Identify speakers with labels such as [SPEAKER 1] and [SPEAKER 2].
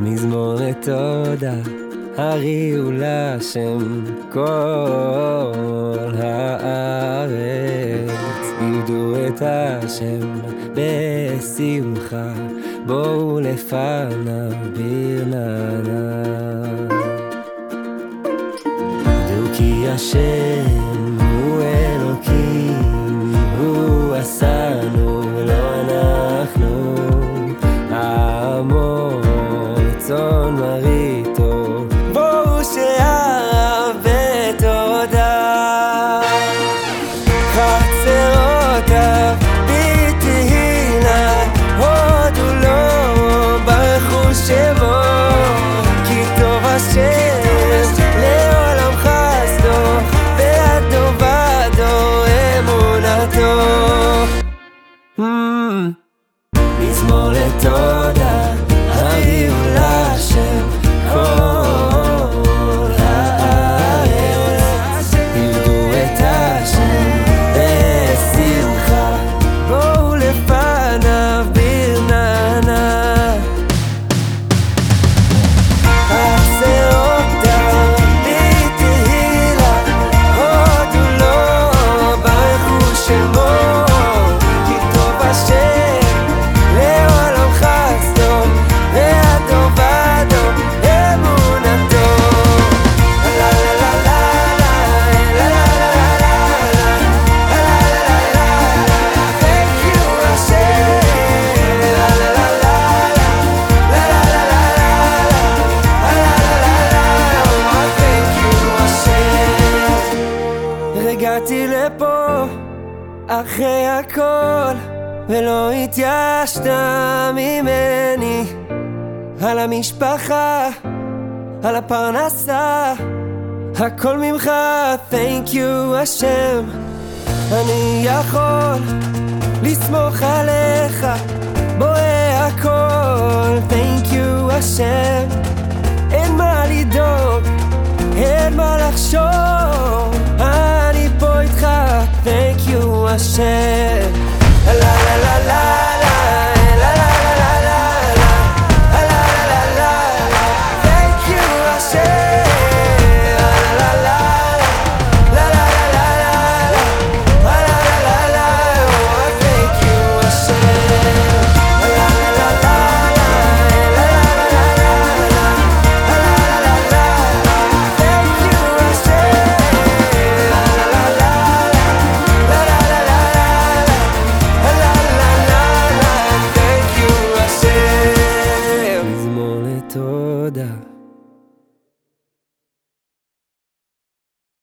[SPEAKER 1] מזמור לתודה, הריעו לשם כל הארץ, עבדו את השם בשמחה, בואו לפניו ברננה. עבדו כי השם מרעיתו, בואו שער בתודה. חצרותיו בתהילה, הודו לו, ברכו שמו, כי טוב השם לעולם חסדו, ועד דור ודור אמונתו. Mm. מזמור לתודה, הגעתי לפה אחרי הכל ולא התייאשת ממני. על המשפחה, על הפרנסה הכל ממך, thank you השם. אני יכול לסמוך עליך בורא הכל, thank you השם. אין מה לדאוג, אין מה לחשוב, myself לתודה